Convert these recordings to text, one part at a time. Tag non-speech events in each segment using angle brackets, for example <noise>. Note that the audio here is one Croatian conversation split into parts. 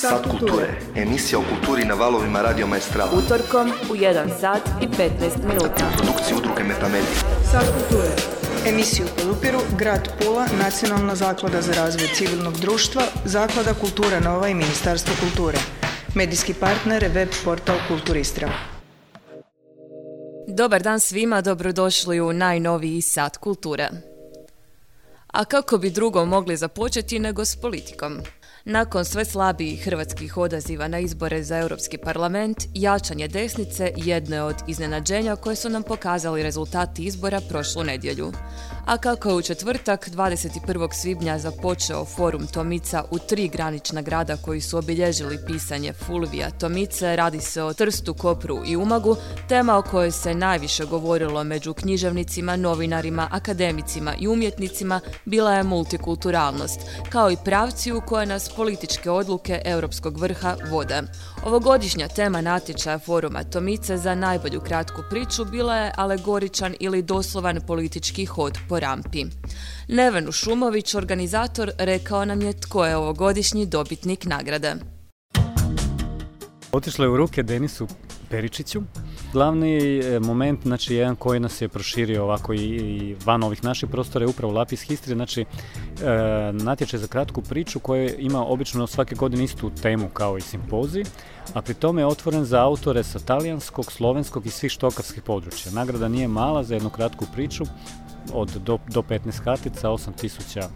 Sat kulture, emisija o kulturi na valovima Radio Maestrala. Utorkom u 1 sat i 15 minuta. Produkcija udruge Metamedija. Sat kulture. Emisiju podupiru Grad Pula, Nacionalna zaklada za razvoj civilnog društva, Zaklada Kultura Nova i Ministarstvo kulture. Medijski partner web portal Kulturistra. Dobar dan svima, dobrodošli u najnoviji sat kulture. A kako bi drugo mogli započeti nego s politikom? Nakon sve slabijih hrvatskih odaziva na izbore za Europski parlament, jačanje desnice jedno od iznenađenja koje su nam pokazali rezultati izbora prošlu nedjelju. A kako je u četvrtak 21. svibnja započeo forum Tomica u tri granična grada koji su obilježili pisanje Fulvija Tomice, radi se o Trstu, Kopru i Umagu, tema o kojoj se najviše govorilo među književnicima, novinarima, akademicima i umjetnicima bila je multikulturalnost, kao i pravci u koje nas političke odluke Europskog vrha vode. Ovogodišnja tema natječaja foruma Tomice za najbolju kratku priču bila je alegoričan ili doslovan politički hod po rampi. Neven Šumović, organizator, rekao nam je tko je ovogodišnji dobitnik nagrade. Otišlo je u ruke Denisu Peričiću. Glavni e, moment, znači jedan koji nas je proširio ovako i, van ovih naših prostora je upravo Lapis History, znači e, natječaj za kratku priču koja ima obično svake godine istu temu kao i simpozij, a pri tome je otvoren za autore sa talijanskog, slovenskog i svih štokarskih područja. Nagrada nije mala za jednu kratku priču od do, do 15 kartica, 8000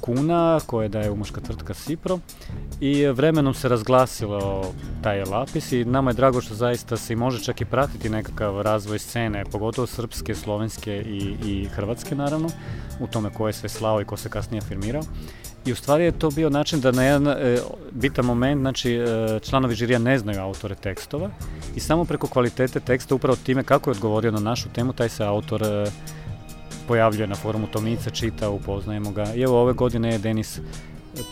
kuna koje daje umoška tvrtka Sipro i vremenom se razglasilo taj lapis i nama je drago što zaista se može čak i pratiti nekakav razvoj scene, pogotovo srpske, slovenske i, i hrvatske naravno, u tome ko je sve slao i ko se kasnije afirmirao. I u stvari je to bio način da na jedan e, bitan moment, znači e, članovi žirija ne znaju autore tekstova i samo preko kvalitete teksta, upravo time kako je odgovorio na našu temu, taj se autor e, pojavljuje na forumu Tomica, čita, upoznajemo ga. I evo ove godine je Denis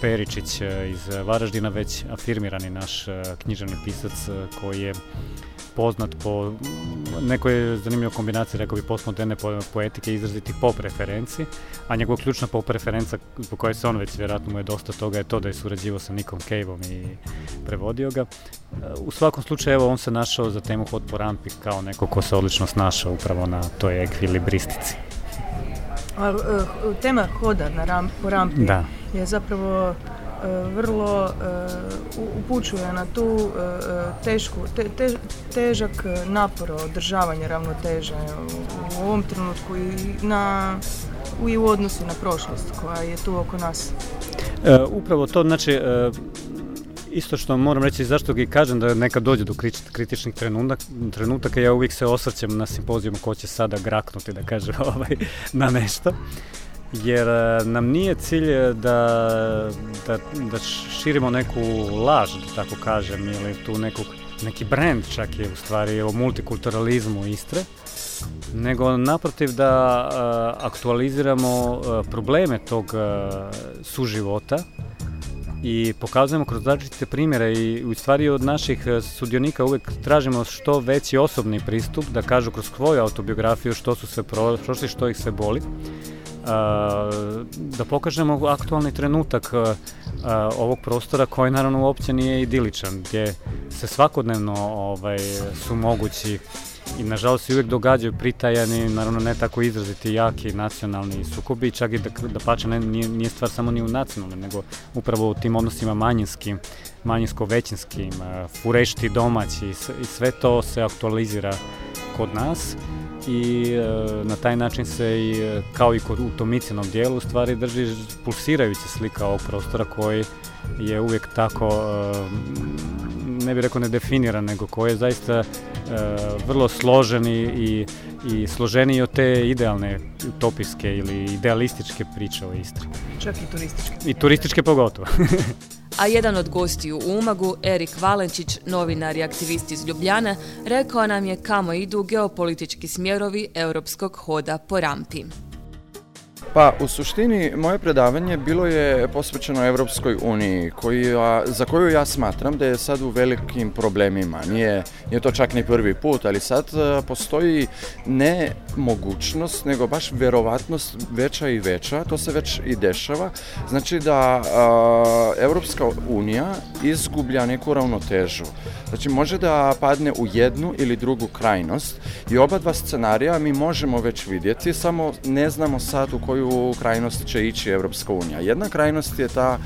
Peričić e, iz Varaždina već afirmirani naš e, književni pisac e, koji je poznat po nekoj zanimljivoj kombinaciji, rekao bi, postmoderne poetike izraziti pop referenci, a njegova ključna pop referenca po kojoj se on već vjerojatno mu je dosta toga je to da je surađivao sa Nikom Caveom i prevodio ga. U svakom slučaju, evo, on se našao za temu Hod po rampi kao neko ko se odlično snašao upravo na toj ekvilibristici. A, e, tema hoda na ram, po rampi Da. je zapravo e, vrlo e, upućuje na tu tešku, te, te, težak napor održavanja ravnoteže u, u ovom trenutku i na i u odnosu na prošlost koja je tu oko nas. E, upravo to, znači, e, isto što moram reći zašto ga kažem da nekad dođe do kritičnih trenutaka, ja uvijek se osvrćem na simpozijumu ko će sada graknuti da kaže <laughs> ovaj, na nešto. Jer e, nam nije cilj da, da, da širimo neku laž, da tako kažem, ili tu neku, neki brand čak je u stvari o multikulturalizmu Istre, nego naprotiv da uh, aktualiziramo probleme tog suživota i pokazujemo kroz različite primjere i u stvari od naših e, sudionika uvijek tražimo što veći osobni pristup, da kažu kroz svoju autobiografiju što su sve prošli, što ih se boli. Da pokažemo aktualni trenutak e, ovog prostora koji naravno uopće nije idiličan, gdje se svakodnevno ovaj, su mogući i nažalost se uvijek događaju pritajani, naravno ne tako izraziti jaki nacionalni sukobi, čak i da, da pače ne, nije, nije stvar samo ni u nacionalnom, nego upravo u tim odnosima manjinskim, manjinsko-većinskim, furešti domaći i sve to se aktualizira kod nas. I e, na taj način se i e, kao i kod u tomicinom dijelu stvari drži pulsirajuća slika ovog prostora koji je uvijek tako ne bih rekao nedefiniran nego koji je zaista vrlo složen i, i složeniji od te idealne utopijske ili idealističke priče o Istri. Čak i turističke. I turističke pogotovo. <laughs> a jedan od gostiju u Umagu, Erik Valenčić, novinar i aktivist iz Ljubljane, rekao nam je kamo idu geopolitički smjerovi europskog hoda po rampi. Pa u suštini moje predavanje bilo je posvećeno Europskoj uniji za koju ja smatram da je sad u velikim problemima. Nije, nije to čak ni prvi put, ali sad e, postoji ne mogućnost, nego baš verovatnost veća i veća, to se već i dešava, znači da a, Evropska unija izgublja neku ravnotežu. Znači može da padne u jednu ili drugu krajnost i oba dva scenarija mi možemo već vidjeti, samo ne znamo sad u koju krajnost će ići Evropska unija. Jedna krajnost je ta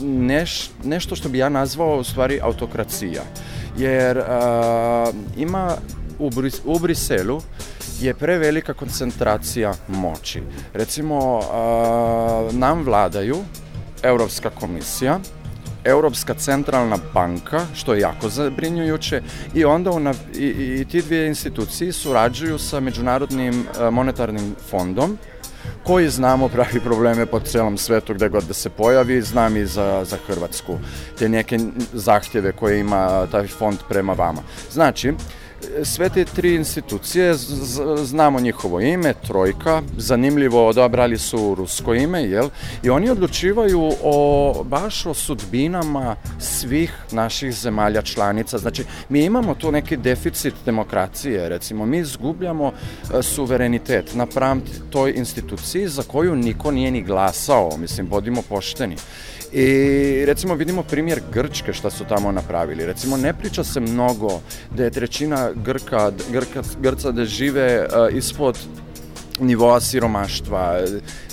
neš, nešto što bi ja nazvao u stvari autokracija, jer a, ima u, Bris, u Briselu je prevelika koncentracija moći. Recimo, nam vladaju Europska komisija, Europska centralna banka, što je jako zabrinjujuće, i onda una, i, i ti dvije institucije surađuju sa Međunarodnim monetarnim fondom, koji znamo pravi probleme po celom svetu gde god da se pojavi, znam i za, za Hrvatsku, te neke zahtjeve koje ima taj fond prema vama. Znači, sve te tri institucije, znamo njihovo ime, Trojka, zanimljivo odabrali su rusko ime, jel? I oni odlučivaju o, baš o sudbinama svih naših zemalja članica. Znači, mi imamo tu neki deficit demokracije, recimo, mi izgubljamo e, suverenitet napram toj instituciji za koju niko nije ni glasao, mislim, bodimo pošteni. I recimo vidimo primjer Grčke šta su tamo napravili. Recimo ne priča se mnogo da je trećina Grka, Grka Grca da žive uh, ispod nivoa siromaštva,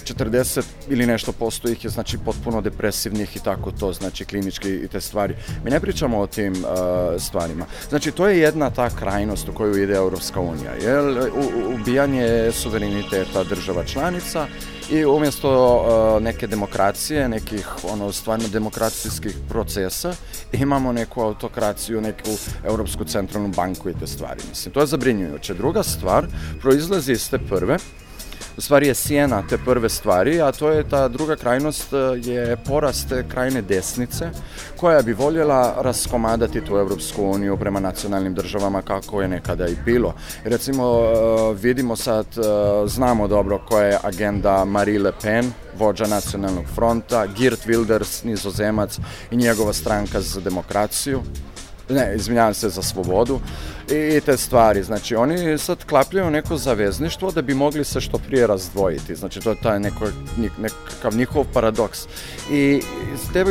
40 ili nešto posto ih je znači potpuno depresivnih i tako to, znači klinički i te stvari. Mi ne pričamo o tim uh, stvarima. Znači to je jedna ta krajnost u koju ide Europska unija, jel u, ubijanje suvereniteta država članica i umjesto uh, neke demokracije, nekih ono stvarno demokracijskih procesa, imamo neku autokraciju, neku Europsku centralnu banku i te stvari. Mislim, to je zabrinjujuće. Druga stvar proizlazi iz te prve, u stvari je sjena te prve stvari, a to je ta druga krajnost e, je porast te krajne desnice koja bi voljela raskomadati tu Evropsku uniju prema nacionalnim državama kako je nekada i bilo. Recimo e, vidimo sad, znamo dobro koja je agenda Marie Le Pen, vođa nacionalnog fronta, Geert Wilders, nizozemac i njegova stranka za demokraciju ne, izvinjavam se za slobodu i te stvari. Znači, oni sad klapljaju neko zavezništvo da bi mogli se što prije razdvojiti. Znači, to je taj neko, nekakav njihov paradoks. I te,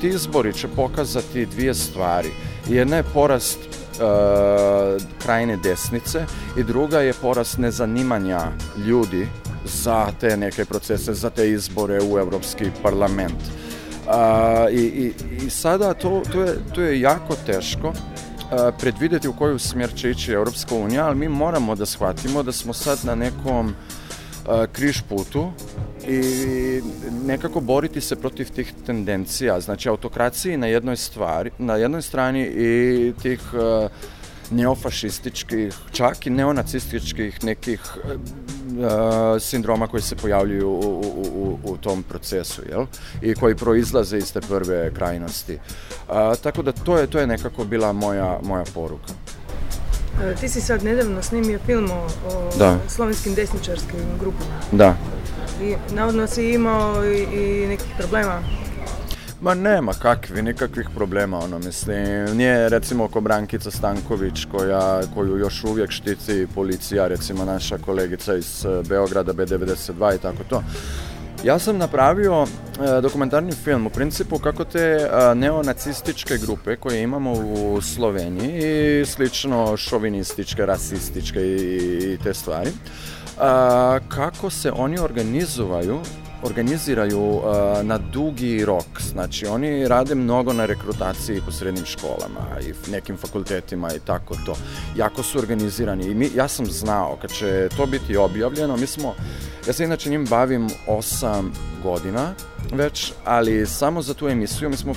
ti izbori će pokazati dvije stvari. Jedna je porast uh, krajine desnice i druga je porast nezanimanja ljudi za te neke procese, za te izbore u Evropski parlament. A, i, i, I sada to, to, je, to je jako teško a, predvideti u koju smjer će ići Europska unija, ali mi moramo da shvatimo da smo sad na nekom a, križ putu i nekako boriti se protiv tih tendencija, znači autokraciji na jednoj stvari, na jednoj strani i tih neofašističkih, čak i neonacističkih nekih sindroma koji se pojavljuju u, u, u, u tom procesu, jel? I koji proizlaze iz te prve krajnosti. Tako da to je, to je nekako bila moja, moja poruka. E, ti si sad nedavno snimio film o, o da. slovenskim desničarskim grupama. Da. I navodno si imao i, i nekih problema Ma nema kakvi, nikakvih problema, ono, mislim, nije recimo oko Brankica Stanković koja, koju još uvijek štiti policija, recimo naša kolegica iz eh, Beograda B92 i tako to. Ja sam napravio e, dokumentarni film u principu kako te e, neonacističke grupe koje imamo u Sloveniji i slično šovinističke, rasističke i, te stvari, e, kako se oni organizuju organiziraju uh, na dugi rok. Znači, oni rade mnogo na rekrutaciji po srednjim školama i nekim fakultetima i tako to. Jako su organizirani i mi, ja sam znao kad će to biti objavljeno, mi smo, ja se inače njim bavim 8 godina već, ali samo za tu emisiju mi smo,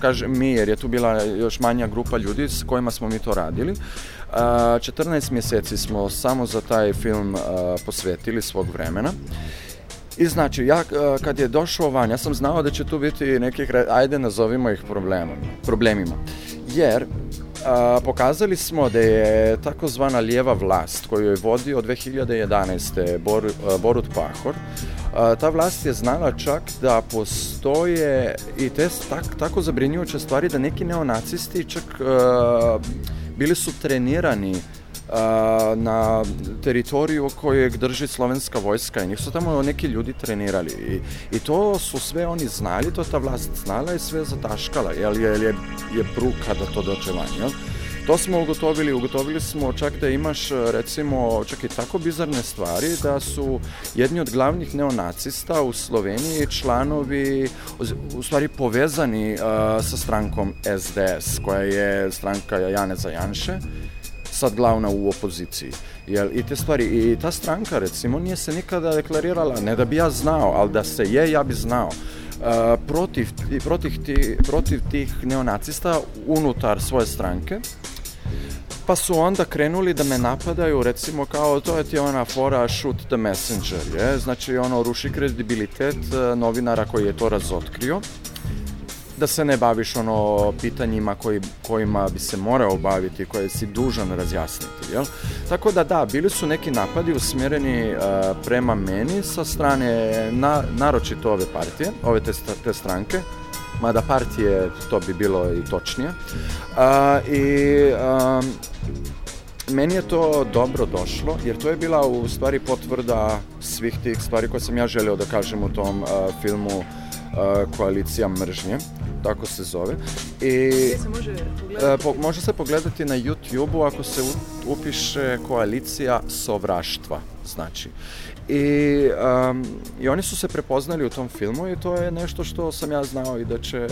kažem mi, jer je tu bila još manja grupa ljudi s kojima smo mi to radili, 14 mjeseci smo samo za taj film posvetili svog vremena I znači, ja kad je došao van, ja sam znao da će tu biti nekih, ajde nazovimo ih problemom, problemima. Jer a, pokazali smo da je takozvana lijeva vlast koju je vodio od 2011. Bor, a, Borut Pahor, a, ta vlast je znala čak da postoje i te tak, tako zabrinjujuće stvari da neki neonacisti čak bili su trenirani na teritoriju kojeg drži slovenska vojska i njih su tamo neki ljudi trenirali i, i to su sve oni znali, to ta vlast znala i sve zataškala, jel, jel je, je bruka da to dođe van, jel? To smo ugotovili, ugotovili smo čak da imaš recimo čak i tako bizarne stvari da su jedni od glavnih neonacista u Sloveniji članovi u stvari povezani uh, sa strankom SDS koja je stranka Janeza Janše sad glavna u opoziciji. Jel, I te stvari, i ta stranka recimo nije se nikada deklarirala, ne da bi ja znao, ali da se je, ja bi znao. Uh, protiv, protiv, ti, protiv tih neonacista unutar svoje stranke pa su onda krenuli da me napadaju, recimo kao to je ti ona fora shoot the messenger, je? znači ono ruši kredibilitet e, novinara koji je to razotkrio da se ne baviš ono pitanjima koji, kojima bi se morao baviti, koje si dužan razjasniti, jel? Tako da da, bili su neki napadi usmjereni uh, prema meni sa strane na, naročito ove partije, ove te, te stranke, mada partije to bi bilo i točnije. Uh, I um, meni je to dobro došlo, jer to je bila u stvari potvrda svih tih stvari koje sam ja želio da kažem u tom uh, filmu Koalicija mržnje, tako se zove. I se može, pogledati? po, može se pogledati na YouTube-u ako se upiše Koalicija sovraštva, znači. I, um, I oni su se prepoznali u tom filmu i to je nešto što sam ja znao i da će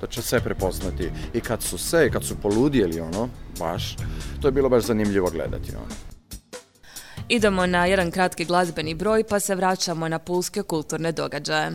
da će se prepoznati i kad su se, i kad su poludjeli ono, baš, to je bilo baš zanimljivo gledati ono. Idemo na jedan kratki glazbeni broj pa se vraćamo na pulske kulturne događaje.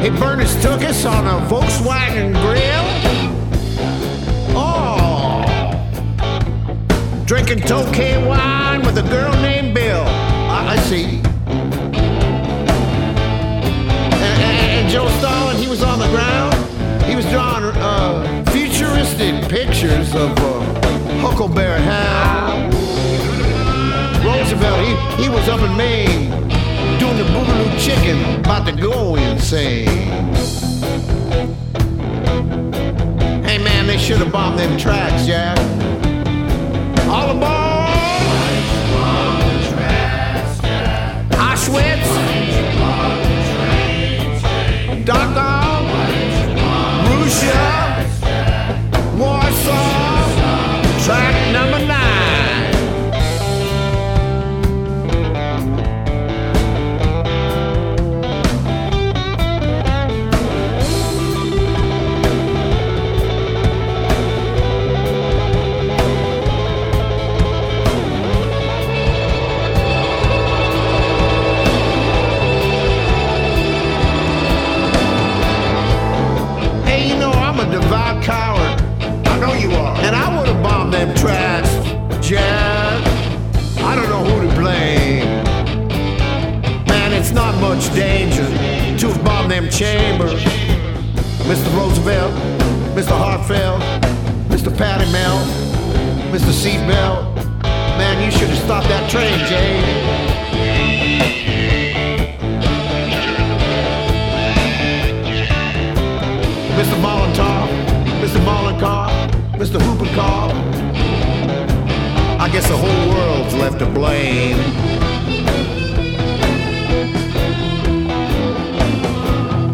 He Bernice took us on a Volkswagen grill. Oh! Drinking Tokay wine with a girl named Bill. I, I see. And, and, and, Joe Stalin, he was on the ground. He was drawing uh, futuristic pictures of uh, Huckleberry Hound. Roosevelt, he, he was up in Maine the boogaloo chicken about to go insane. Hey man, they should have bombed them tracks, yeah. All aboard! Auschwitz. much danger to bomb them chambers. Mr. Roosevelt, Mr. Hartfeld, Mr. Patty Mel, Mr. Seatbelt. Man, you should have stopped that train, Jay. Mr. Molotov, Mr. Molotov, Mr. Hooper I guess the whole world's left to blame.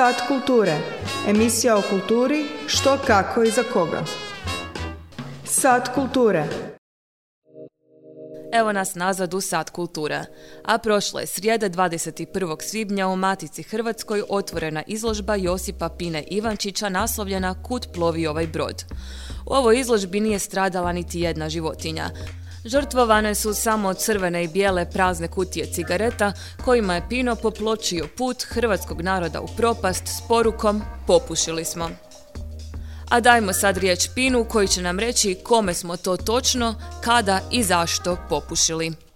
Sat kulture. Emisija o kulturi, što, kako i za koga. Sat kulture. Evo nas nazad u Sat kulture. A prošle srijede 21. svibnja u Matici Hrvatskoj otvorena izložba Josipa Pine Ivančića naslovljena Kud plovi ovaj brod. U ovoj izložbi nije stradala niti jedna životinja. Žrtvovane su samo crvene i bijele prazne kutije cigareta kojima je Pino popločio put hrvatskog naroda u propast s porukom popušili smo. A dajmo sad riječ Pinu koji će nam reći kome smo to točno, kada i zašto popušili.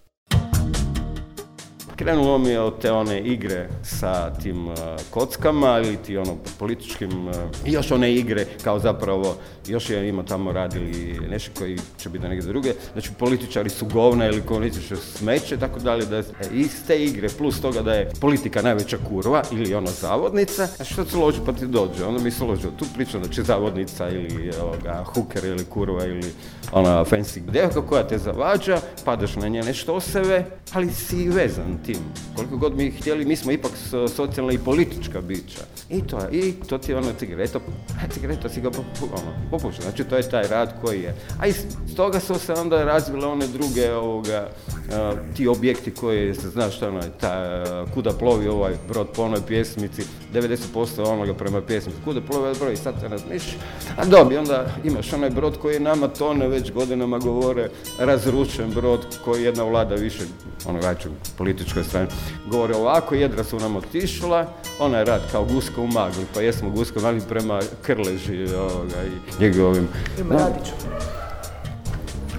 Krenulo mi je od te one igre sa tim uh, kockama ili ti ono političkim, uh, još one igre kao zapravo, još je ima tamo radili nešto koji će biti neke druge, znači političari su govna ili su smeće, tako dalje, da je iz te igre plus toga da je politika najveća kurva ili ona zavodnica, a što se loži pa ti dođe, onda mi se loži tu priču će zavodnica ili ovoga, huker ili kurva ili ona fancy devka koja te zavađa, padaš na njene štoseve, ali si vezan tim. Koliko god mi htjeli, mi smo ipak socijalna i politička bića. I to, i to ti je ono cigareta, cigareta si ga ono, Znači to je taj rad koji je. A iz toga su se onda razvile one druge ovoga, ti objekti koji se zna što ono ta, kuda plovi ovaj brod po onoj pjesmici, 90% onoga prema pjesmici, kuda plovi ovaj brod i sad se razmišljaš. A dobi, onda imaš onaj brod koji nama tone već godinama govore, razrušen brod koji jedna vlada više, ono veću političkoj strani, govore ovako, jedra su nam otišla, ona je rad kao guska u magli, pa jesmo guska u magli prema Krleži ovoga, i njegovim... Prema Radiću.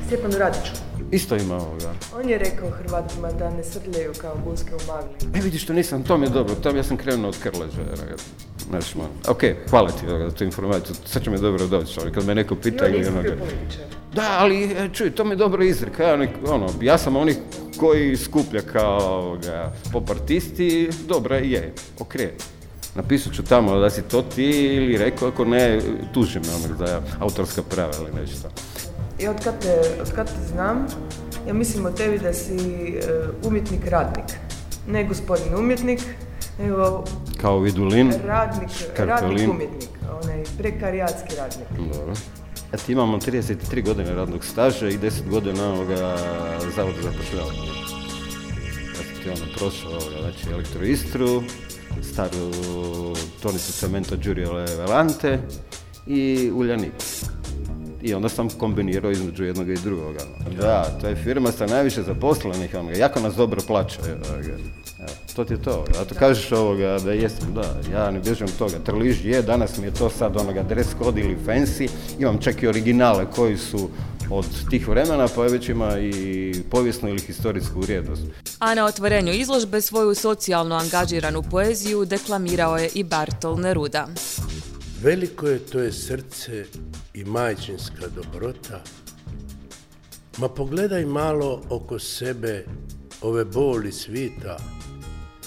Stjepanu Radiću. Isto ima ovoga. On je rekao Hrvatima da ne srljaju kao guske u magli. E vidiš što nisam, to mi je dobro, to ja sam krenuo od Krleže. Znači, ok, hvala ti za tu informaciju, sad će mi dobro doći, ali kad me neko pita ili onoga... Da, ali e, čuj, to mi je dobro izreka, ja, ono, ja sam onih koji skuplja kao ovoga, popartisti, dobra je, ok. Napisat ću tamo da si to ti ili rekao, ako ne, tužim me onog za autorska prava ili nešto. I od kad te, od kad te znam, ja mislim o tebi da si uh, umjetnik radnik. Ne gospodin umjetnik, nego... Kao Vidulin? Radnik, radnik umjetnik, onaj prekarijatski radnik. Dobro. Ti imamo 33 godine radnog staža i 10 godina ovoga zavoda za pošljavanje. Ja sam ti ono prošao ovoga, znači elektroistru, staru tonicu cementa Giurio Velante i Uljanik i onda sam kombinirao između jednog i drugoga. Da, to je firma sa najviše zaposlenih, onoga, jako nas dobro to ti je to. A to kažeš ovoga da jesam, da, ja ne bježem toga. Trliž je, danas mi je to sad onoga dress code ili fancy. Imam čak i originale koji su od tih vremena, pa već ima i povijesnu ili historijsku vrijednost. A na otvorenju izložbe svoju socijalno angažiranu poeziju deklamirao je i Bartol Neruda. Veliko je to je srce i majčinska dobrota, ma pogledaj malo oko sebe ove boli svita,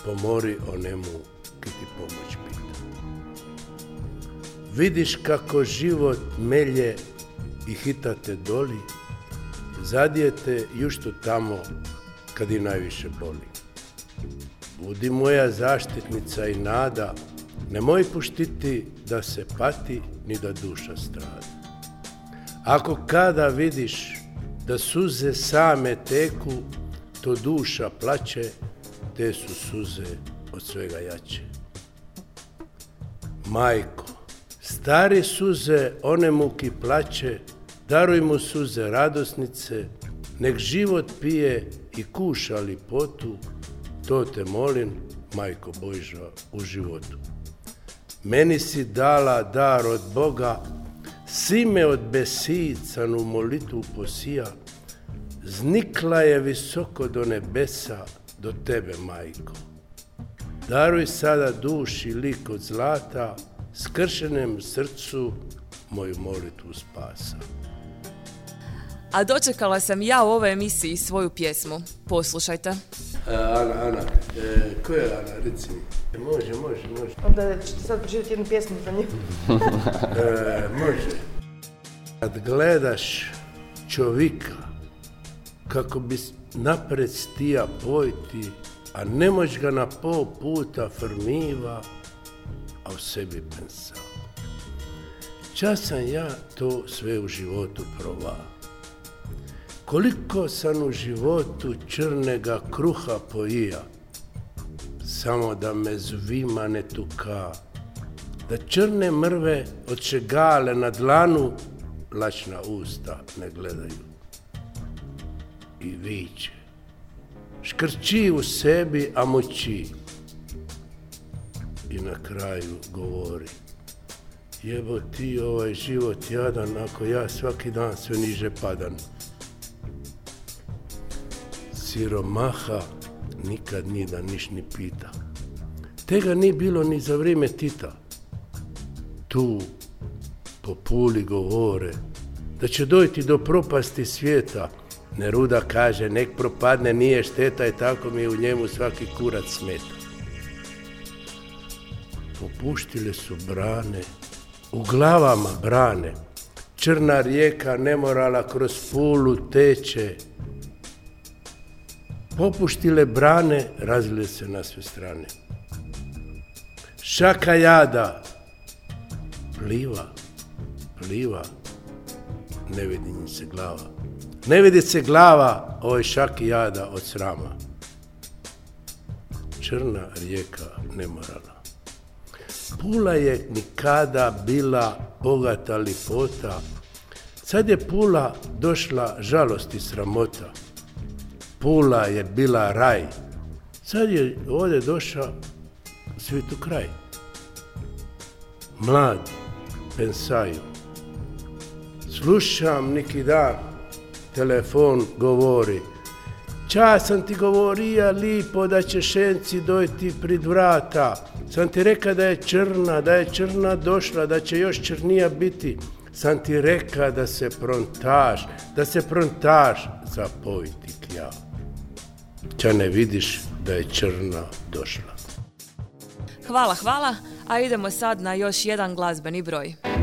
pomori o ki ti pomoć pita. Vidiš kako život melje i hitate doli, zadijete jušto tamo kad i najviše boli. Budi moja zaštitnica i nada, nemoj puštiti da se pati ni da duša strada. Ako kada vidiš da suze same teku, to duša plaće, te su suze od svega jače. Majko, stari suze, one muki plaće, daruj mu suze radosnice, nek život pije i kuša lipotu, to te molim, majko Bojža, u životu. Meni si dala dar od Boga, si me od besicanu molitu posija, znikla je visoko do nebesa, do tebe, majko. Daruj sada duši lik od zlata, skršenem srcu moju molitvu spasa. A dočekala sam ja u ovoj emisiji svoju pjesmu. Poslušajte. Ana, Ana, e, ko je Ana, reci mi. E, Može, može, može. Onda ćete sad pročitati jednu pjesmu za njih. <laughs> E, može. Kad gledaš čovjeka kako bi napred stija pojti, a ne moć ga na pol puta frmiva, a u sebi pensao. Čas sam ja to sve u životu prova. Koliko sam u životu črnega kruha pojija, samo da me zvima ne tuka, da črne mrve od šegale na dlanu lačna usta ne gledaju. I viće. Škrči u sebi, a moći. I na kraju govori. Jebo ti ovaj život jadan, ako ja svaki dan sve niže padam. Siromaha nikad ni da niš ni pita. Tega ni bilo ni za vrijeme Tita. Tu po puli govore da će dojti do propasti svijeta. Neruda kaže, nek propadne, nije šteta i tako mi u njemu svaki kurac smeta. Popuštile su brane, u glavama brane. Črna rijeka nemorala kroz pulu teče. Popuštile brane, razile se na sve strane. Šaka jada, pliva, pliva, ne vidi se glava. Ne vidi se glava ovoj šaki jada od srama. Črna rijeka nemorala. Pula je nikada bila bogata lipota. Sad je Pula došla žalost i sramota. Pula je bila raj. Sad je ovdje došao svijetu kraj. Mladi pensaju. Slušam neki dan, telefon govori. Ča sam ti govorija lipo da će šenci dojti prid vrata. Sam ti reka da je črna, da je črna došla, da će još črnija biti. Sam ti reka da se prontaš, da se prontaš zapojiti ja. Ča ne vidiš da je črna došla. Hvala, hvala, a idemo sad na još jedan glazbeni broj.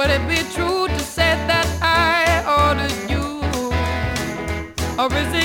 Would it be true to say that I ordered you? Or is it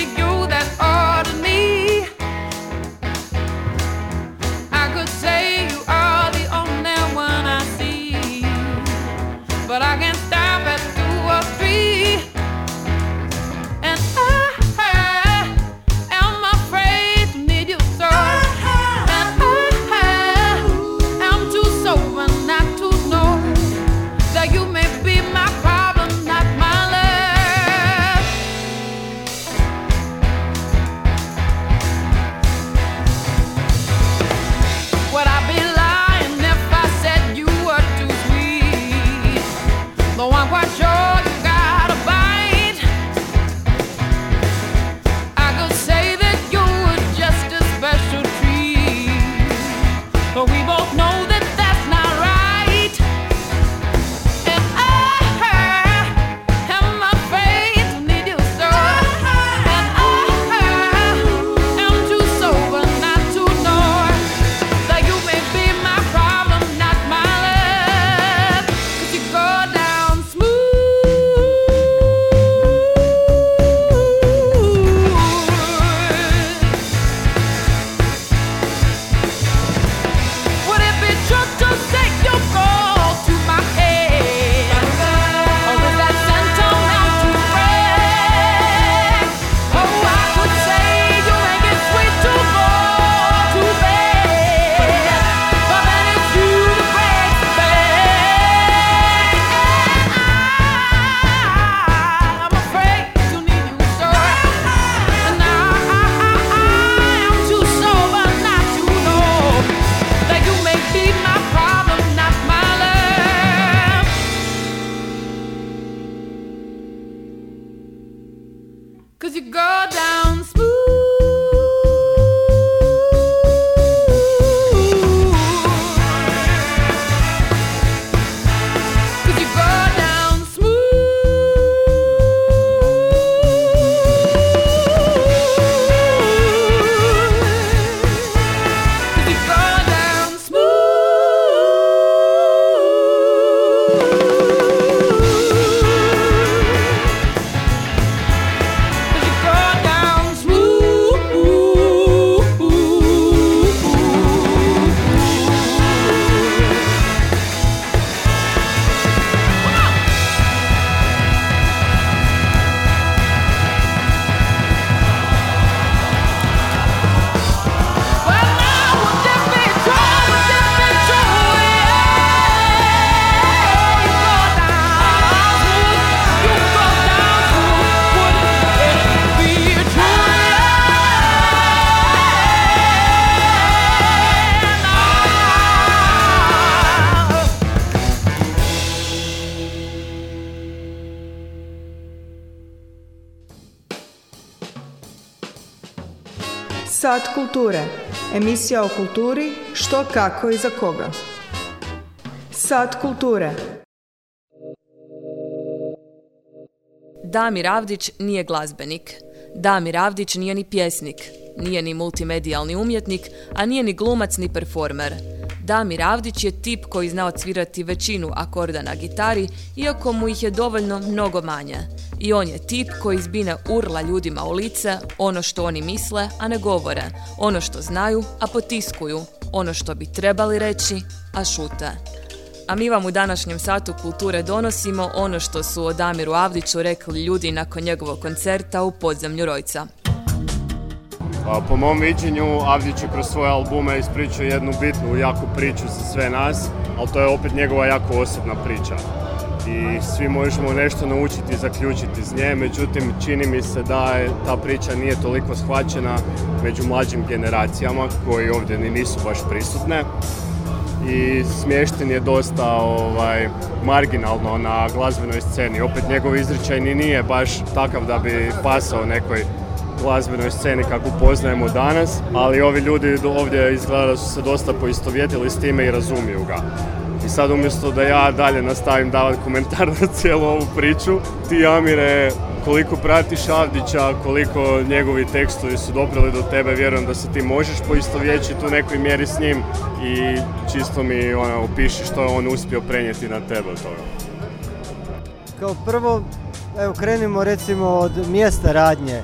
Sat kulture. Emisija o kulturi, što, kako i za koga. Sat kulture. Damir Avdić nije glazbenik. Damir Avdić nije ni pjesnik, nije ni multimedijalni umjetnik, a nije ni glumac ni performer. Damir Avdić je tip koji zna odsvirati većinu akorda na gitari, iako mu ih je dovoljno mnogo manje. I on je tip koji zbine urla ljudima u lice, ono što oni misle, a ne govore, ono što znaju, a potiskuju, ono što bi trebali reći, a šute. A mi vam u današnjem satu kulture donosimo ono što su o Damiru Avdiću rekli ljudi nakon njegovog koncerta u podzemlju Rojca. A, Po mom viđenju Avdić je kroz svoje albume ispričao jednu bitnu, jaku priču za sve nas, ali to je opet njegova jako osobna priča. I svi možemo nešto naučiti i zaključiti iz nje, međutim čini mi se da je ta priča nije toliko shvaćena među mlađim generacijama koji ovdje ni nisu baš prisutne i smješten je dosta ovaj, marginalno na glazbenoj sceni. Opet njegov izričaj ni nije baš takav da bi pasao nekoj glazbenoj sceni kakvu poznajemo danas, ali ovi ljudi ovdje izgleda da su se dosta poistovjetili s time i razumiju ga. I sad umjesto da ja dalje nastavim davati komentar <laughs> na cijelu ovu priču, ti Amire, koliko pratiš Avdića, koliko njegovi tekstovi su doprali do tebe, vjerujem da se ti možeš poistovjećiti u nekoj mjeri s njim i čisto mi ono, opiši što je on uspio prenijeti na tebe od toga. Kao prvo, evo krenimo recimo od mjesta radnje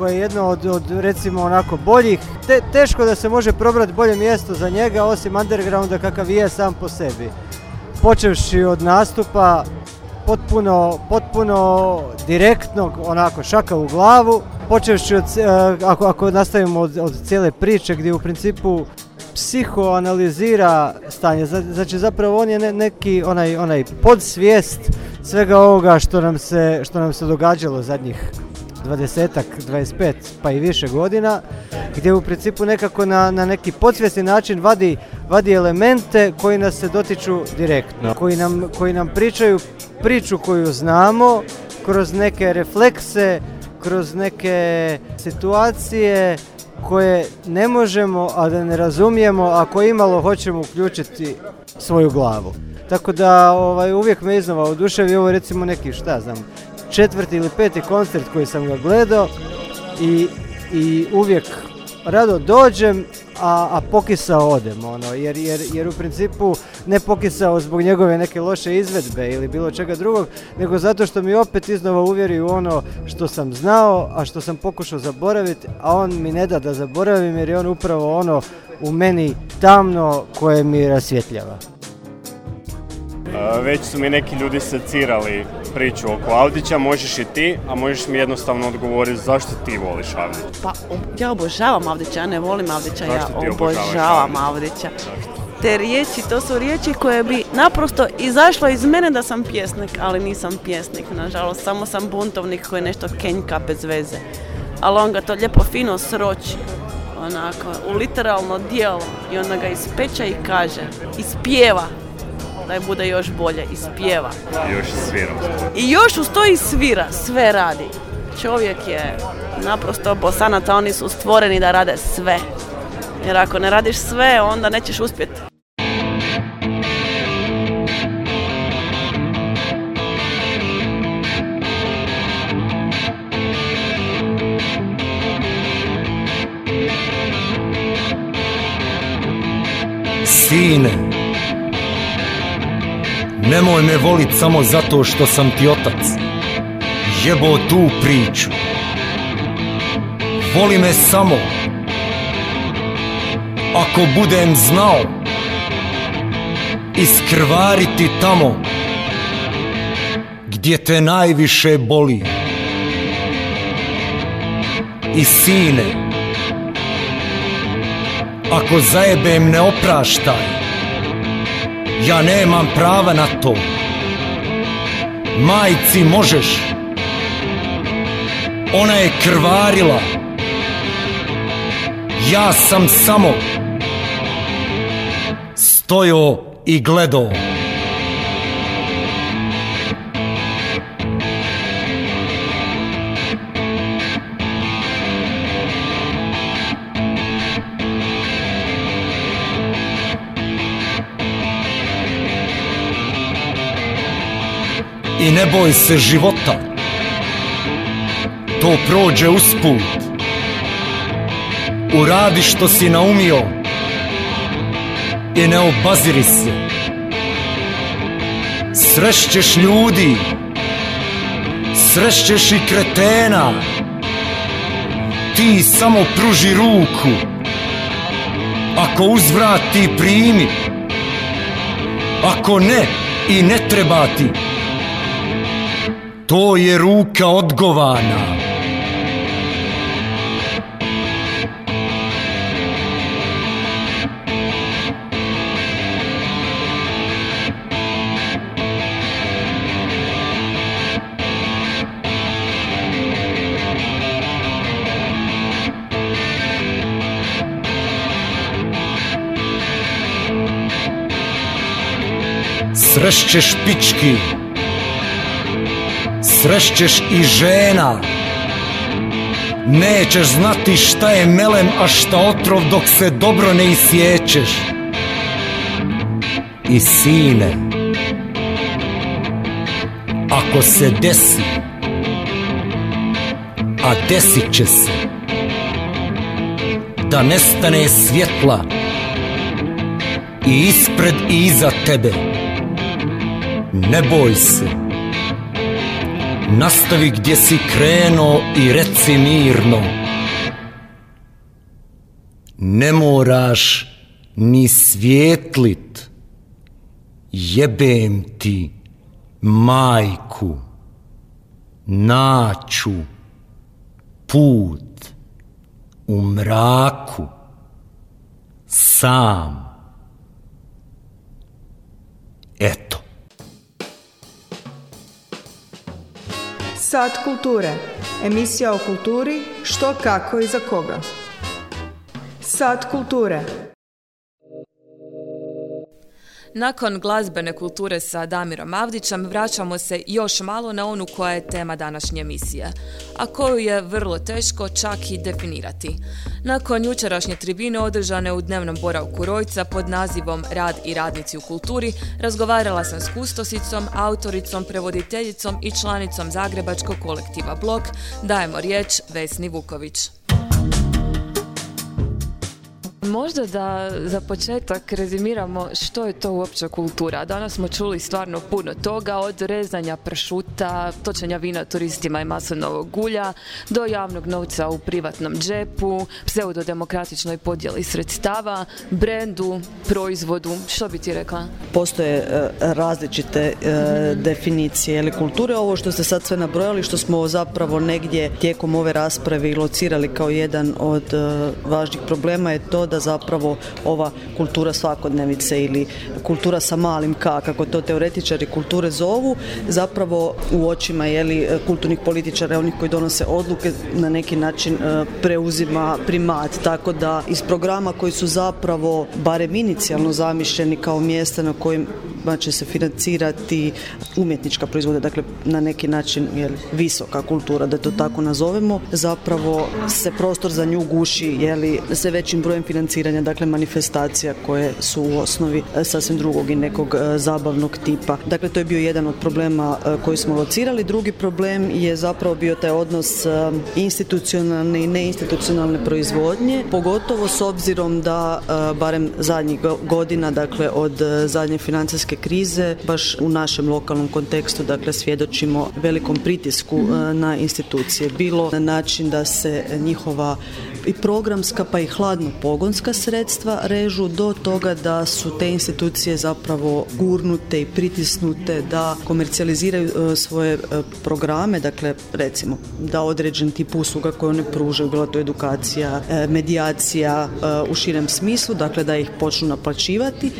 koje je jedno od, od recimo onako boljih, te, teško da se može probrati bolje mjesto za njega osim undergrounda kakav je sam po sebi. Počevši od nastupa potpuno, potpuno direktnog, onako šaka u glavu, počevši od, e, ako, ako nastavimo od, od cijele priče gdje u principu psihoanalizira stanje, znači zapravo on je ne- neki onaj, onaj podsvijest svega ovoga što nam se, što nam se događalo zadnjih 20 25 pa i više godina, gdje u principu nekako na, na neki podsvjesni način vadi, vadi elemente koji nas se dotiču direktno, koji nam, koji nam pričaju priču koju znamo, kroz neke reflekse, kroz neke situacije koje ne možemo, a da ne razumijemo, ako imalo hoćemo uključiti svoju glavu. Tako da ovaj, uvijek me iznova oduševi ovo recimo neki, šta znam, četvrti ili peti koncert koji sam ga gledao i, i uvijek rado dođem, a, a pokisao odem, ono, jer, jer, jer u principu ne pokisao zbog njegove neke loše izvedbe ili bilo čega drugog, nego zato što mi opet iznova uvjeri u ono što sam znao, a što sam pokušao zaboraviti, a on mi ne da da zaboravim jer je on upravo ono u meni tamno koje mi rasvjetljava. Već su mi neki ljudi secirali priču oko Avdića, možeš i ti, a možeš mi jednostavno odgovoriti zašto ti voliš Avdića. Pa ja obožavam Avdića, ja ne volim Avdića, ja obožavam Avdića? Te riječi, to su riječi koje bi naprosto izašlo iz mene da sam pjesnik, ali nisam pjesnik, nažalost, samo sam buntovnik koji nešto kenjka bez veze. Ali on ga to lijepo fino sroči, onako, u literalno dijelo i onda ga ispeče i kaže, ispjeva, da je bude još bolje. I još i sviram. I još uz to i svira, sve radi. čovjek je naprosto bosanac, a oni su stvoreni da rade sve. Jer ako ne radiš sve, onda nećeš uspjeti. Sine, nemoj me volit samo zato što sam ti otac. Jebo tu priču. Voli me samo ako budem znao iskrvariti tamo gdje te najviše boli. I sine, ako zajebem ne opraštaj, ja nemam prava na to. Majci možeš, ona je krvarila, ja sam samo stojo i gledao. I ne boj se života, to prođe usput. Uradi što si naumio i ne obaziri se. Srešćeš ljudi, srešćeš i kretena. Ti samo pruži ruku, ako uzvrati primi, ako ne i ne treba ti. To je ruka odgovana. Srešćeš pički, srešćeš i žena. Nećeš znati šta je melem, a šta otrov dok se dobro ne isjećeš. I sine, ako se desi, a desit će se, da nestane svjetla i ispred i iza tebe, ne boj se. Nastavi gdje si krenuo i reci mirno. Ne moraš ni svjetlit. Jebem ti majku. Naću put u mraku sam. Eto. Sat kulture. Emisija o kulturi, što, kako i za koga. Sat kulture. Nakon glazbene kulture sa Damirom Avdićem vraćamo se još malo na onu koja je tema današnje emisije, a koju je vrlo teško čak i definirati. Nakon jučerašnje tribine održane u dnevnom boravku Rojca pod nazivom Rad i radnici u kulturi, razgovarala sam s kustosicom, autoricom, prevoditeljicom i članicom Zagrebačkog kolektiva Blok, dajemo riječ Vesni Vuković. Možda da za početak rezimiramo što je to uopće kultura. Danas smo čuli stvarno puno toga, od rezanja pršuta, točenja vina turistima i maslinovog gulja, do javnog novca u privatnom džepu, pseudodemokratičnoj podjeli sredstava, brendu, proizvodu. Što bi ti rekla? Postoje e, različite e, definicije ili kulture. Ovo što ste sad sve nabrojali, što smo zapravo negdje tijekom ove rasprave i locirali kao jedan od e, važnih problema je to da zapravo ova kultura svakodnevice ili kultura sa malim k, kako to teoretičari kulture zovu, zapravo u očima jeli, kulturnih političara, onih koji donose odluke, na neki način e, preuzima primat. Tako da iz programa koji su zapravo barem inicijalno zamišljeni kao mjesta na kojim će se financirati umjetnička proizvoda, dakle na neki način jel, visoka kultura, da to tako nazovemo, zapravo se prostor za nju guši jeli, sve većim brojem financiranja, dakle manifestacija koje su u osnovi e, sasvim drugog i nekog e, zabavnog tipa. Dakle, to je bio jedan od problema e, koji smo locirali. Drugi problem je zapravo bio taj odnos institucionalne i neinstitucionalne proizvodnje, pogotovo s obzirom da barem zadnjih go- godina, dakle od zadnje financijske krize, baš u našem lokalnom kontekstu, dakle svjedočimo velikom pritisku e, na institucije. Bilo na način da se njihova i programska pa i hladno pogonska sredstva režu do toga da su te institucije zapravo gurnute i pritisnute da komercijaliziraju e, svoje e, programe, dakle recimo da određen tip usluga koje one pružaju, bila to edukacija, e, medijacija u širem smislu, dakle da ih počnu naplaćivati,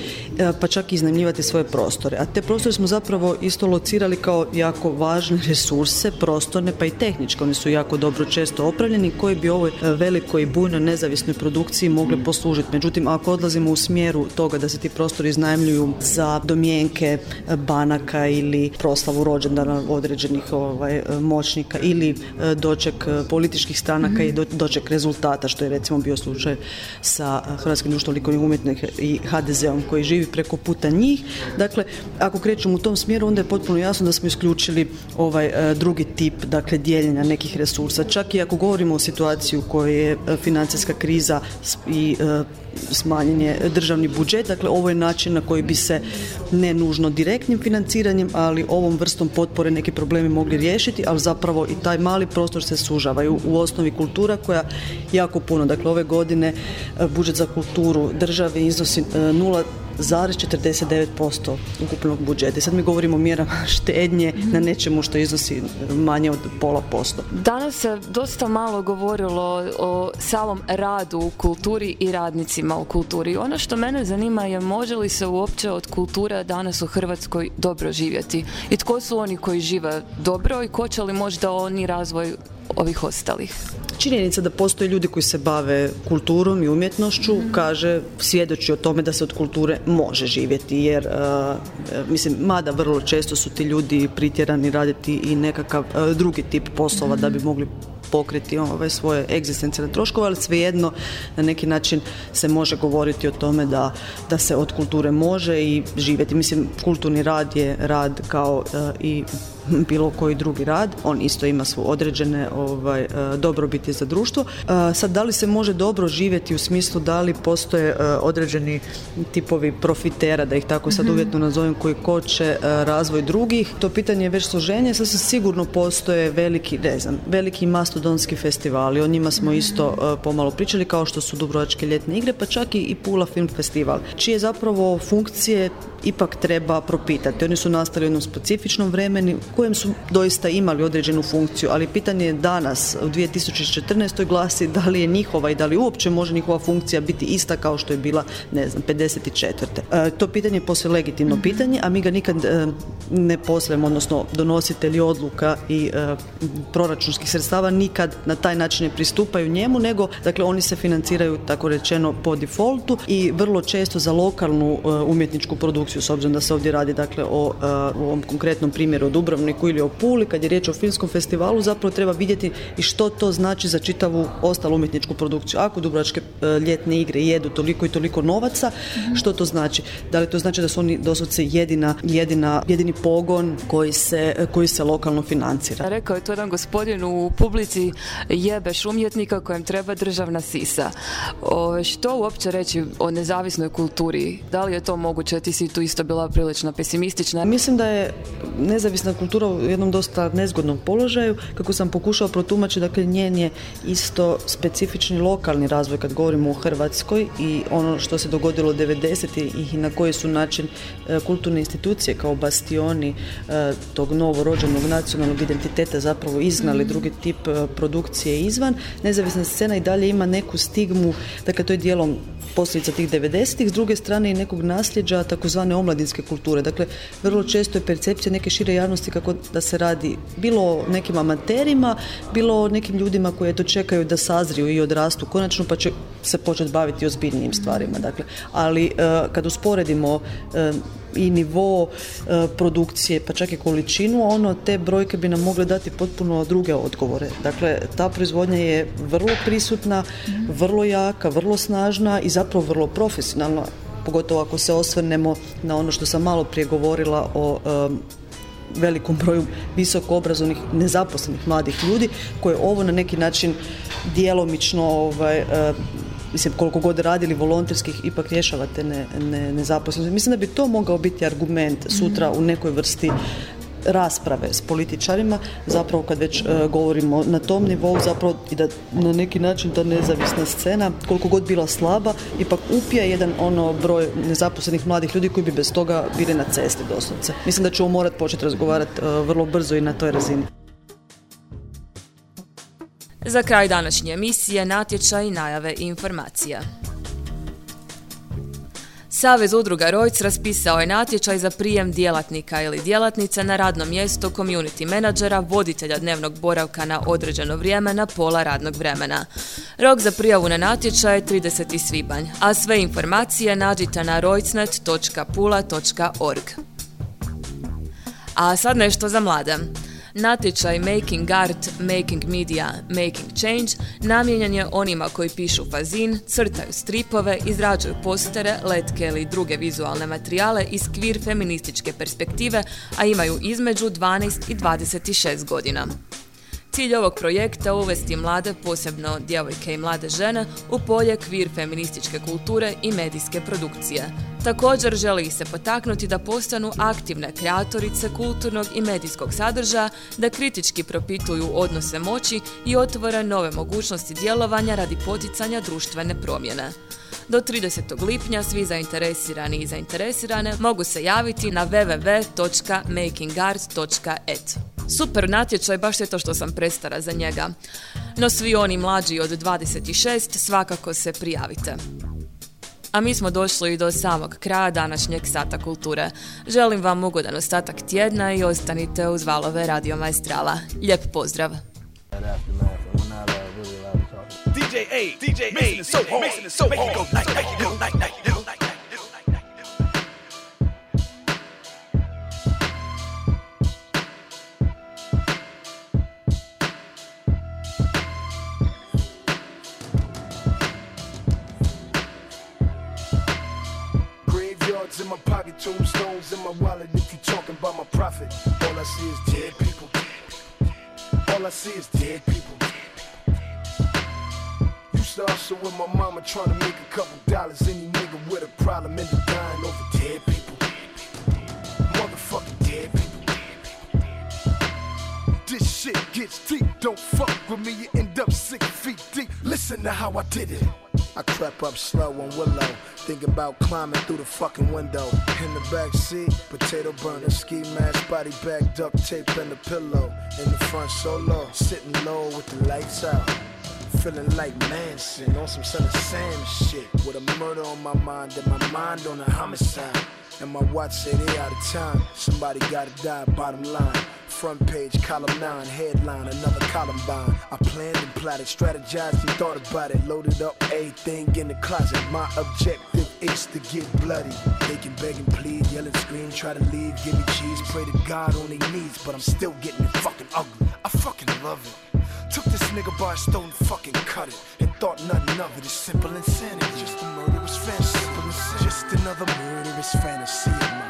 pa čak i iznajmljivati svoje prostore. A te prostore smo zapravo isto locirali kao jako važne resurse, prostorne pa i tehničke. Oni su jako dobro često opravljeni koji bi ovoj velikoj i bujnoj nezavisnoj produkciji mogli poslužiti. Međutim, ako odlazimo u smjeru toga da se ti prostori iznajmljuju za domjenke e, banaka ili proslavu rođendana određenih ovaj, e, moćnika ili e, doček političkih stranaka i do- doček rezultata, što je recimo bio slučaj sa Hrvatskim društvom likovnih umjetnika i HDZ-om koji živi preko puta njih. Dakle, ako krećemo u tom smjeru, onda je potpuno jasno da smo isključili ovaj drugi tip, dakle, dijeljenja nekih resursa. Čak i ako govorimo o situaciji u kojoj je financijska kriza i e, smanjen je državni budžet, dakle ovo je način na koji bi se ne nužno direktnim financiranjem, ali ovom vrstom potpore neki problemi mogli riješiti, ali zapravo i taj mali prostor se sužava i u, osnovi kultura koja jako puno, dakle ove godine e, budžet za kulturu države iznosi e, 0,49% ukupnog budžeta. I sad mi govorimo o mjerama <laughs> štednje na nečemu što iznosi manje od pola posto. Danas se dosta malo govorilo o samom radu u kulturi i radnicima u kulturi. Ono što mene zanima je može li se uopće od kulture danas u Hrvatskoj dobro živjeti? I tko su oni koji žive dobro i ko će li možda oni razvoj ovih ostalih? Činjenica da postoje ljudi koji se bave kulturom i umjetnošću kaže, svjedoči o tome da se od kulture može živjeti jer uh, mislim, mada vrlo često su ti ljudi pritjerani raditi i nekakav uh, drugi tip poslova da bi mogli pokriti ovaj, svoje egzistencijalne troškove, ali svejedno na neki način se može govoriti o tome da, da se od kulture može i živjeti. Mislim, kulturni rad je rad kao uh, i bilo koji drugi rad, on isto ima su određene ovaj, e, dobrobiti za društvo. E, Sad, da li se može dobro živjeti u smislu da li postoje e, određeni tipovi profitera, da ih tako sad uvjetno nazovem, koji koče razvoj drugih, to pitanje je već složenje, sad se sigurno postoje veliki, ne znam, veliki mastodonski festivali, o njima smo isto e, pomalo pričali, kao što su Dubrovačke ljetne igre, pa čak i i Pula Film Festival, čije zapravo funkcije ipak treba propitati. Oni su nastali u jednom specifičnom vremenu u kojem su doista imali određenu funkciju, ali pitanje je danas u 2014. glasi da li je njihova i da li uopće može njihova funkcija biti ista kao što je bila, ne znam, 54. E, to pitanje je posve legitimno pitanje, a mi ga nikad e, ne postavljamo, odnosno donositelji odluka i e, proračunskih sredstava nikad na taj način ne pristupaju njemu, nego dakle oni se financiraju tako rečeno po defaultu i vrlo često za lokalnu e, umjetničku produkciju s obzirom da se ovdje radi dakle o e, u ovom konkretnom primjeru o Dubrovniku ili o Puli kad je riječ o filmskom festivalu zapravo treba vidjeti i što to znači za čitavu ostalu umjetničku produkciju. Ako Dubrovačke e, ljetne igre jedu toliko i toliko novaca, što to znači? Da li to znači da su oni doslovce jedina, jedina, jedini pogon koji se, koji se lokalno financira? Rekao je to jedan gospodin u publici jebeš umjetnika kojem treba državna sisa. O, što uopće reći o nezavisnoj kulturi? Da li je to moguće? Ti si tu isto bila prilično pesimistična. Mislim da je nezavisna kultura u jednom dosta nezgodnom položaju. Kako sam pokušao protumačiti, dakle njen je isto specifični lokalni razvoj kad govorimo o Hrvatskoj i ono što se dogodilo 90. i na koji su način e, kulturne institucije kao bastioni e, tog novorođenog nacionalnog identiteta zapravo izgnali drugi tip e, produkcije izvan. Nezavisna scena i dalje ima neku stigmu, dakle to je dijelom posljedica tih 90-ih, s druge strane i nekog nasljeđa takozvane omladinske kulture. Dakle, vrlo često je percepcija neke šire javnosti kako da se radi bilo o nekim amaterima, bilo o nekim ljudima koji to čekaju da sazriju i odrastu konačno pa će se početi baviti ozbiljnijim stvarima. Dakle, ali e, kad usporedimo e, i nivo e, produkcije, pa čak i količinu, ono te brojke bi nam mogle dati potpuno druge odgovore. Dakle, ta proizvodnja je vrlo prisutna, vrlo jaka, vrlo snažna i zapravo vrlo profesionalna pogotovo ako se osvrnemo na ono što sam malo prije govorila o velikom broju visoko obrazovnih nezaposlenih mladih ljudi koje ovo na neki način djelomično ovaj, e, mislim koliko god radili volonterskih ipak rješavate ne, ne, nezaposlenost. Mislim da bi to mogao biti argument sutra u nekoj vrsti rasprave s političarima, zapravo kad već e, govorimo na tom nivou, zapravo i da na neki način ta nezavisna scena, koliko god bila slaba, ipak upija jedan ono broj nezaposlenih mladih ljudi koji bi bez toga bili na cesti doslovce. Mislim da ćemo morati početi razgovarati e, vrlo brzo i na toj razini. Za kraj današnje emisije natječaj najave i informacija. Savez udruga Rojc raspisao je natječaj za prijem djelatnika ili djelatnice na radno mjesto community menadžera, voditelja dnevnog boravka na određeno vrijeme na pola radnog vremena. Rok za prijavu na natječaj je 30. svibanj, a sve informacije nađite na rojcnet.pula.org. A sad nešto za mlade. Natječaj Making Art, Making Media, Making Change namijenjen je onima koji pišu fazin, crtaju stripove, izrađuju postere, letke ili druge vizualne materijale iz kvir feminističke perspektive, a imaju između 12 i 26 godina. Cilj ovog projekta uvesti mlade, posebno djevojke i mlade žene, u polje kvir feminističke kulture i medijske produkcije. Također želi ih se potaknuti da postanu aktivne kreatorice kulturnog i medijskog sadržaja, da kritički propituju odnose moći i otvore nove mogućnosti djelovanja radi poticanja društvene promjene. Do 30. lipnja svi zainteresirani i zainteresirane mogu se javiti na www.makingart.et. Super natječaj, baš je to što sam prestara za njega. No svi oni mlađi od 26 svakako se prijavite. A mi smo došli do samog kraja današnjeg Sata kulture. Želim vam ugodan ostatak tjedna i ostanite uz valove Radio Maestrala. Lijep pozdrav! DJ A, DJ A, so hard, it so hard, make it go like. Dollars. Any nigga with a problem dying over dead people. Motherfucking dead people. This shit gets deep. Don't fuck with me, you end up six feet deep. Listen to how I did it. I crept up slow on Willow, thinking about climbing through the fucking window. In the back seat, potato burner, ski mask, body bag, duct tape, and a pillow. In the front solo, sitting low with the lights out. Feeling like Manson on some son of Sam shit. With a murder on my mind and my mind on a homicide. And my watch say they out of time. Somebody gotta die, bottom line. Front page, column 9, headline, another Columbine. I planned and plotted, strategized and thought about it. Loaded up everything in the closet. My objective is to get bloody. They can beg and plead, yell and scream, try to leave, give me cheese. Pray to God on their knees, but I'm still getting it fucking ugly. I fucking love it. Took this nigga by a stone, fucking cut it. And thought nothing of it. It's simple insanity. Just a murderous fantasy. Just another murderous fantasy of mine.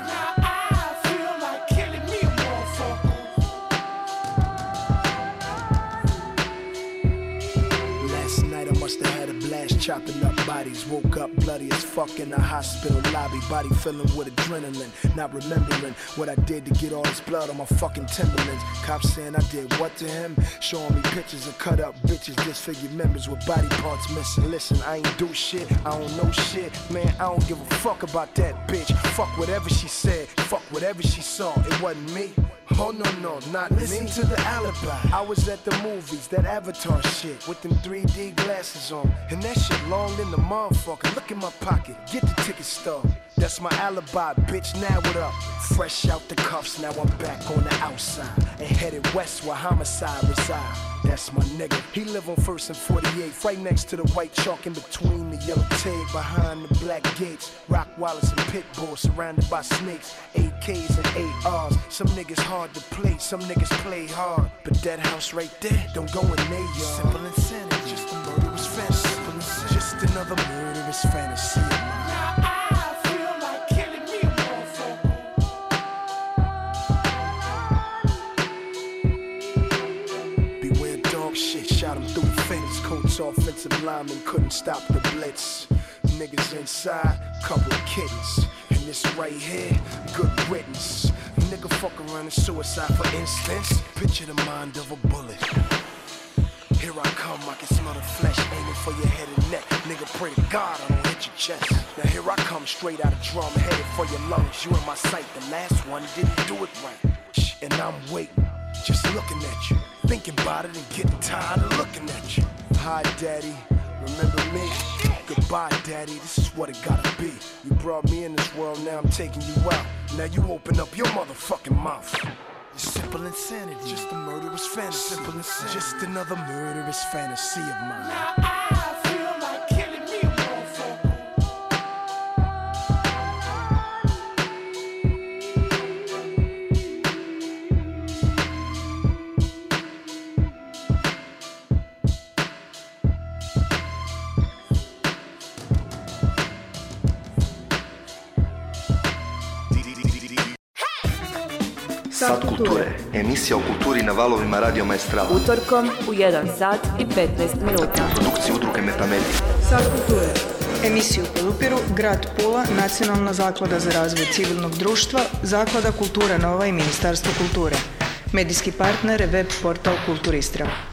Chopping up bodies. Woke up bloody as fuck in the hospital lobby. Body filling with adrenaline. Not remembering what I did to get all this blood on my fucking Timberlands. Cops saying I did what to him? Showing me pictures of cut up bitches, disfigured members with body parts missing. Listen, I ain't do shit. I don't know shit. Man, I don't give a fuck about that bitch. Fuck whatever she said. Fuck whatever she saw. It wasn't me. Oh no no, not listen me. to the alibi. I was at the movies, that Avatar shit with them 3D glasses on, and that shit long in the motherfucker. Look in my pocket, get the ticket stub. That's my alibi, bitch. Now what up? Fresh out the cuffs, now I'm back on the outside and headed west where homicide reside. That's my nigga. He live on First and 48, right next to the white chalk in between the yellow tape, behind the black gates. Rock Wallace and Pitbull surrounded by snakes, AKs and ARs. Some niggas hard to play, some niggas play hard. But that house right there don't go in yard. Simple insanity, just a murderous fantasy. Just another murderous fantasy. Offensive lineman couldn't stop the blitz. Niggas inside, couple kittens. And this right here, good riddance. Nigga fuck around and suicide for instance. Picture the mind of a bullet. Here I come, I can smell the flesh aiming for your head and neck. Nigga, pray to God I don't hit your chest. Now here I come, straight out of drum, headed for your lungs. You in my sight, the last one didn't do it right. And I'm waiting, just looking at you. Thinking about it and getting tired of looking at you. Hi, daddy, remember me? Goodbye, daddy, this is what it gotta be. You brought me in this world, now I'm taking you out. Now you open up your motherfucking mouth. Simple insanity, just a murderous fantasy. Simple insanity, just another murderous fantasy of mine. Sat kulture, emisija o kulturi na valovima Radio Maestrala. Utorkom u 1 sat i 15 minuta. Produkcija udruge Metamedia. Sat kulture. Emisiju podupiru Grad Pula, Nacionalna zaklada za razvoj civilnog društva, Zaklada Kultura Nova i Ministarstvo kulture. Medijski partner je web portal Kulturistra.